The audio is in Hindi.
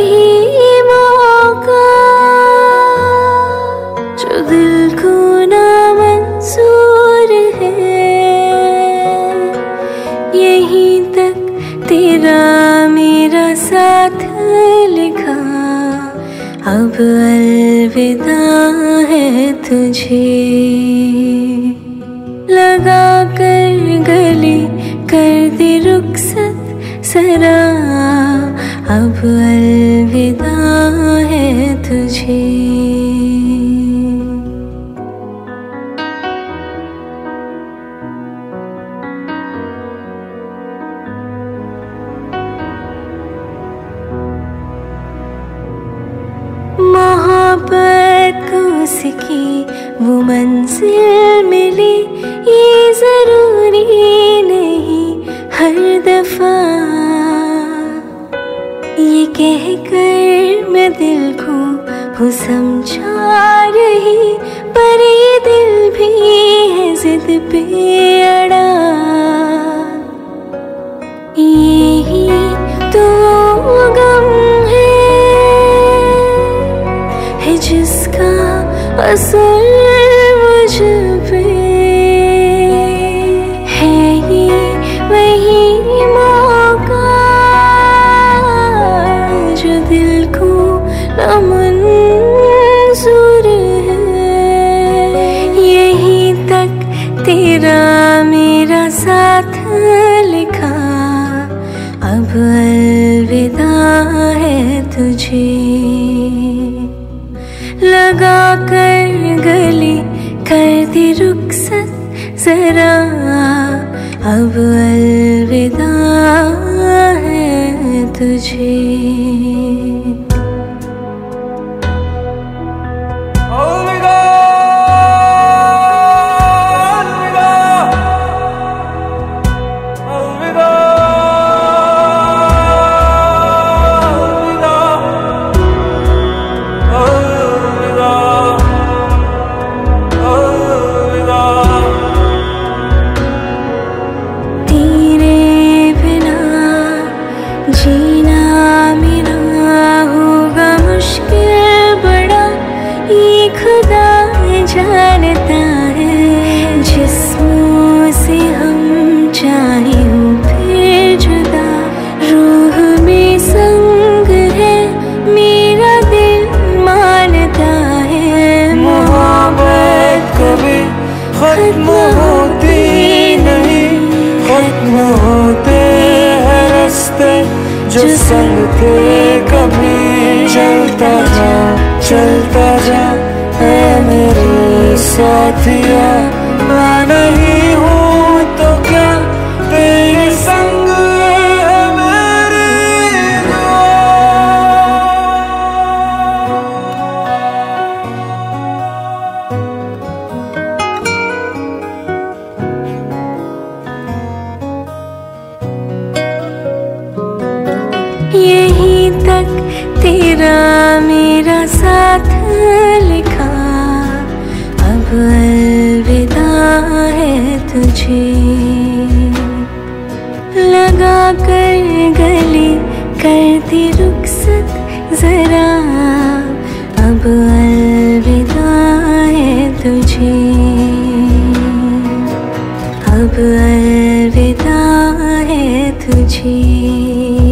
वही मौका जो दिल को ना मंजूर है। यहीं तक तेरा मेरा साथ लिखा, अब अलविदा है तुझे। लगा कर गली कर दे रुखसत, सरा कह कर मैं दिल को वो समझा रही, पर ये दिल भी है जिद पे अड़ा। यही तो गम है है जिसका असर मुझ कर गली कर दी रुखसत जरा। अब अलविदा है तुझे। होते हैं रास्ते जो संग थे कभी। चलता जा चलता जा है मेरे साथिया मैं नहीं तेरा मेरा साथ लिखा। अब अलविदा है तुझे। लगा कर गली करती रुखसत जरा। अब अलविदा है तुझे। अब अलविदा है तुझे।